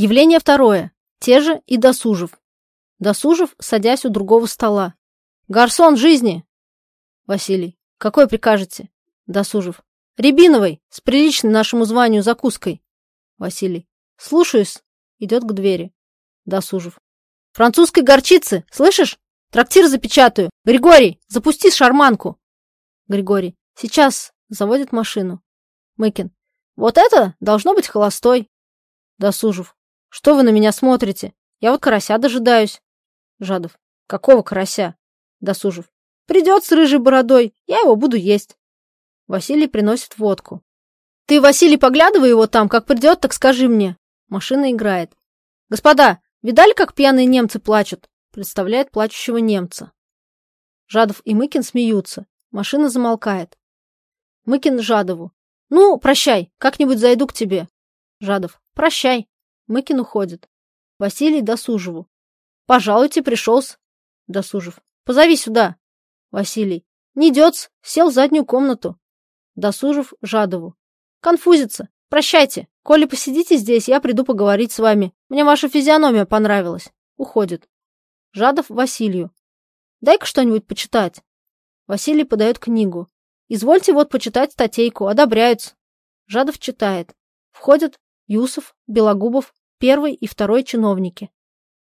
Явление второе. Те же и Досужев. Досужев, садясь у другого стола. «Гарсон жизни!» Василий. «Какой прикажете?» Досужев. «Рябиновой, с приличной нашему званию закуской». Василий. «Слушаюсь». Идет к двери. Досужев. «Французской горчицы, слышишь? Трактир запечатаю. Григорий, запусти шарманку». Григорий. «Сейчас». Заводит машину. Мыкин. «Вот это должно быть холостой». Досужев. «Что вы на меня смотрите? Я вот карася дожидаюсь». Жадов. «Какого карася?» Досужев. «Придет с рыжей бородой, я его буду есть». Василий приносит водку. «Ты, Василий, поглядывай его там, как придет, так скажи мне». Машина играет. «Господа, видали, как пьяные немцы плачут?» Представляет плачущего немца. Жадов и Мыкин смеются. Машина замолкает. Мыкин Жадову. «Ну, прощай, как-нибудь зайду к тебе». Жадов. «Прощай». Мыкин уходит. Василий Досужеву. «Пожалуйте, пришел-с». Досужев. «Позови сюда». Василий. «Не идет сел в заднюю комнату». Досужев Жадову. «Конфузится. Прощайте. Коли посидите здесь, я приду поговорить с вами. Мне ваша физиономия понравилась». Уходит. Жадов Василию. «Дай-ка что-нибудь почитать». Василий подает книгу. «Извольте вот почитать статейку. Одобряются». Жадов читает. Входят Юсов, Белогубов, первый и второй чиновники.